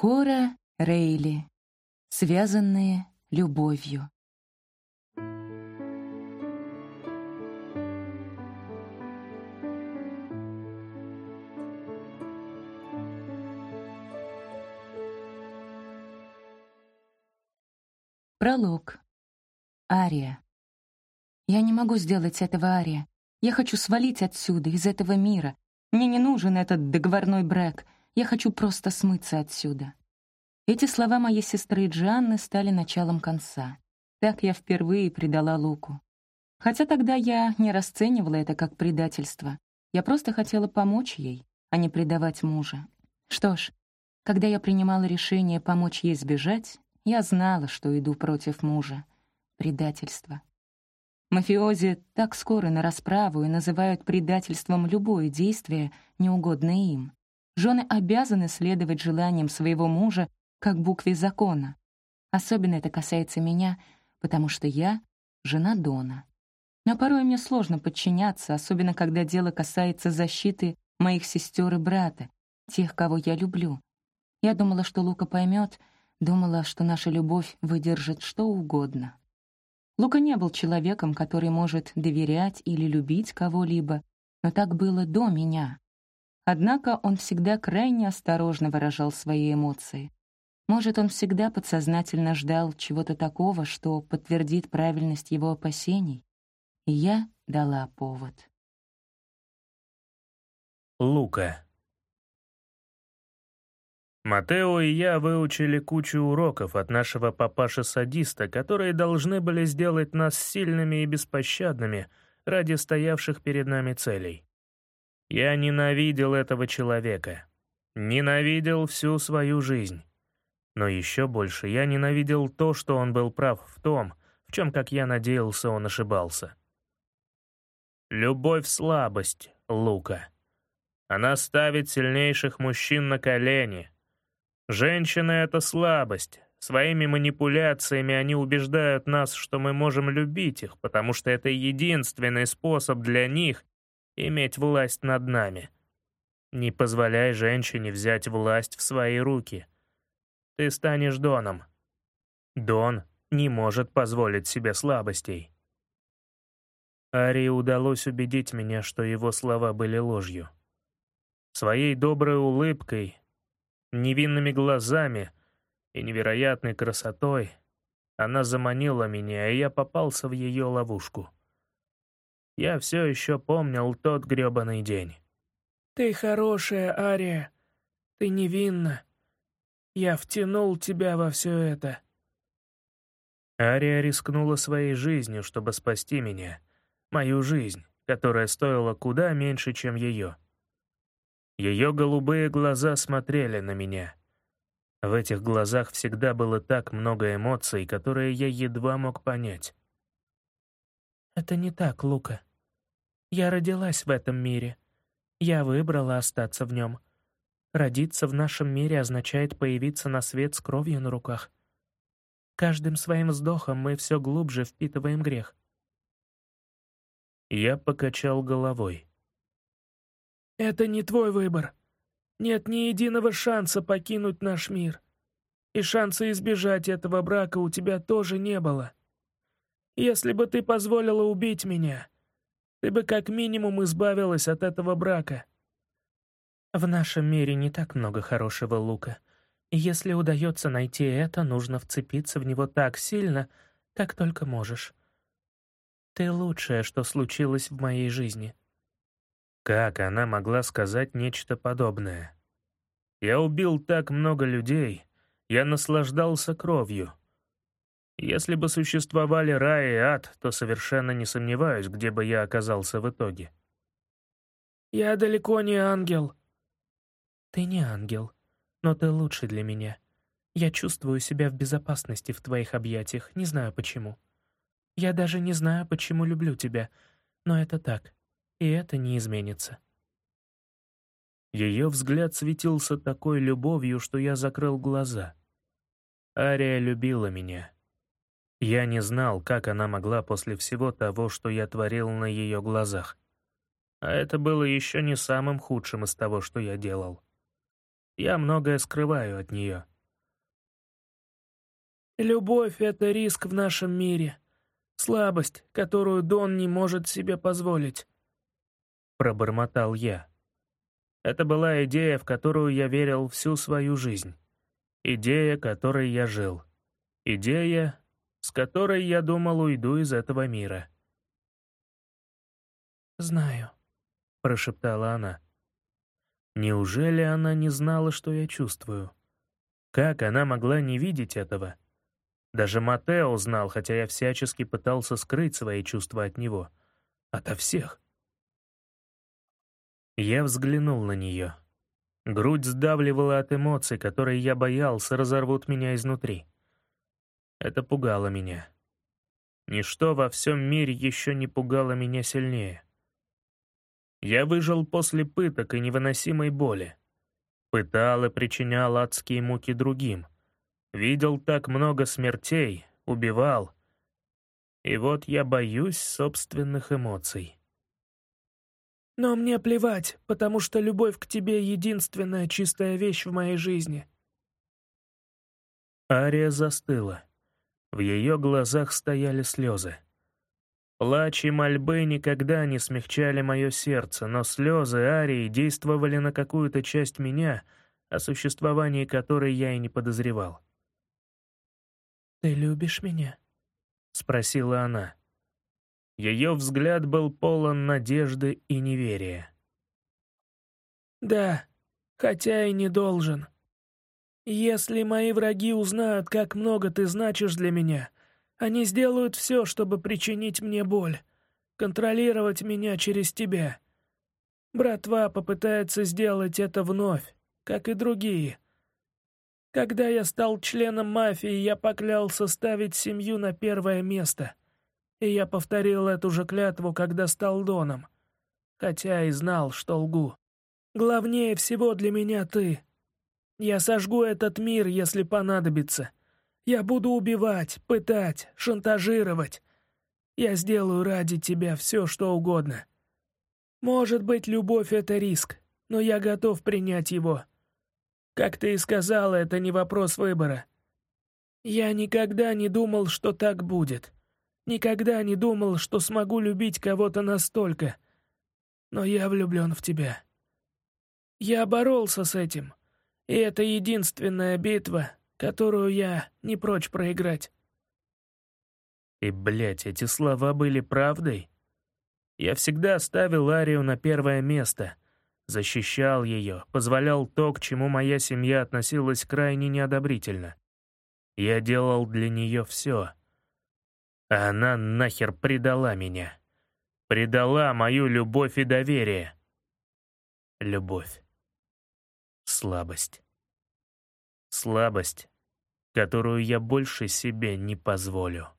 Кора Рейли. Связанные любовью. Пролог. Ария. Я не могу сделать этого, Ария. Я хочу свалить отсюда, из этого мира. Мне не нужен этот договорной брак. Я хочу просто смыться отсюда. Эти слова моей сестры Джанны стали началом конца. Так я впервые предала Луку. Хотя тогда я не расценивала это как предательство. Я просто хотела помочь ей, а не предавать мужа. Что ж, когда я принимала решение помочь ей сбежать, я знала, что иду против мужа. Предательство. Мафиози так скоро на расправу и называют предательством любое действие, неугодное им. Жены обязаны следовать желаниям своего мужа как букве закона. Особенно это касается меня, потому что я — жена Дона. Но порой мне сложно подчиняться, особенно когда дело касается защиты моих сестер и брата, тех, кого я люблю. Я думала, что Лука поймет, думала, что наша любовь выдержит что угодно. Лука не был человеком, который может доверять или любить кого-либо, но так было до меня. Однако он всегда крайне осторожно выражал свои эмоции. Может, он всегда подсознательно ждал чего-то такого, что подтвердит правильность его опасений. И я дала повод. Лука Матео и я выучили кучу уроков от нашего папаши-садиста, которые должны были сделать нас сильными и беспощадными ради стоявших перед нами целей. Я ненавидел этого человека. Ненавидел всю свою жизнь. Но еще больше я ненавидел то, что он был прав в том, в чем, как я надеялся, он ошибался. Любовь — слабость, Лука. Она ставит сильнейших мужчин на колени — Женщины — это слабость. Своими манипуляциями они убеждают нас, что мы можем любить их, потому что это единственный способ для них иметь власть над нами. Не позволяй женщине взять власть в свои руки. Ты станешь Доном. Дон не может позволить себе слабостей. Арии удалось убедить меня, что его слова были ложью. Своей доброй улыбкой невинными глазами и невероятной красотой она заманила меня, и я попался в ее ловушку. Я все еще помнил тот грёбаный день. «Ты хорошая, Ария. Ты невинна. Я втянул тебя во все это». Ария рискнула своей жизнью, чтобы спасти меня. Мою жизнь, которая стоила куда меньше, чем ее. Ее голубые глаза смотрели на меня. В этих глазах всегда было так много эмоций, которые я едва мог понять. «Это не так, Лука. Я родилась в этом мире. Я выбрала остаться в нем. Родиться в нашем мире означает появиться на свет с кровью на руках. Каждым своим вздохом мы все глубже впитываем грех». Я покачал головой. Это не твой выбор. Нет ни единого шанса покинуть наш мир. И шанса избежать этого брака у тебя тоже не было. Если бы ты позволила убить меня, ты бы как минимум избавилась от этого брака. В нашем мире не так много хорошего лука. И если удается найти это, нужно вцепиться в него так сильно, как только можешь. Ты лучшее, что случилось в моей жизни. Как она могла сказать нечто подобное? Я убил так много людей, я наслаждался кровью. Если бы существовали рай и ад, то совершенно не сомневаюсь, где бы я оказался в итоге. «Я далеко не ангел». «Ты не ангел, но ты лучше для меня. Я чувствую себя в безопасности в твоих объятиях, не знаю почему. Я даже не знаю, почему люблю тебя, но это так и это не изменится. Ее взгляд светился такой любовью, что я закрыл глаза. Ария любила меня. Я не знал, как она могла после всего того, что я творил на ее глазах. А это было еще не самым худшим из того, что я делал. Я многое скрываю от нее. Любовь — это риск в нашем мире. Слабость, которую Дон не может себе позволить. Пробормотал я. Это была идея, в которую я верил всю свою жизнь. Идея, которой я жил. Идея, с которой я думал уйду из этого мира. «Знаю», — прошептала она. Неужели она не знала, что я чувствую? Как она могла не видеть этого? Даже Матео знал, хотя я всячески пытался скрыть свои чувства от него. Ото всех. Я взглянул на нее. Грудь сдавливала от эмоций, которые я боялся разорвут меня изнутри. Это пугало меня. Ничто во всем мире еще не пугало меня сильнее. Я выжил после пыток и невыносимой боли. Пытал и причинял адские муки другим. Видел так много смертей, убивал. И вот я боюсь собственных эмоций. Но мне плевать, потому что любовь к тебе — единственная чистая вещь в моей жизни. Ария застыла. В ее глазах стояли слезы. Плач и мольбы никогда не смягчали мое сердце, но слезы Арии действовали на какую-то часть меня, о существовании которой я и не подозревал. «Ты любишь меня?» — спросила она. Ее взгляд был полон надежды и неверия. «Да, хотя и не должен. Если мои враги узнают, как много ты значишь для меня, они сделают все, чтобы причинить мне боль, контролировать меня через тебя. Братва попытается сделать это вновь, как и другие. Когда я стал членом мафии, я поклялся ставить семью на первое место. И я повторил эту же клятву, когда стал Доном. Хотя и знал, что лгу. Главнее всего для меня ты. Я сожгу этот мир, если понадобится. Я буду убивать, пытать, шантажировать. Я сделаю ради тебя все, что угодно. Может быть, любовь — это риск, но я готов принять его. Как ты и сказала, это не вопрос выбора. Я никогда не думал, что так будет. Никогда не думал, что смогу любить кого-то настолько. Но я влюблен в тебя. Я боролся с этим, и это единственная битва, которую я не прочь проиграть». И, блядь, эти слова были правдой? Я всегда ставил Арию на первое место, защищал ее, позволял то, к чему моя семья относилась крайне неодобрительно. Я делал для нее все. А она нахер предала меня. Предала мою любовь и доверие. Любовь. Слабость. Слабость, которую я больше себе не позволю.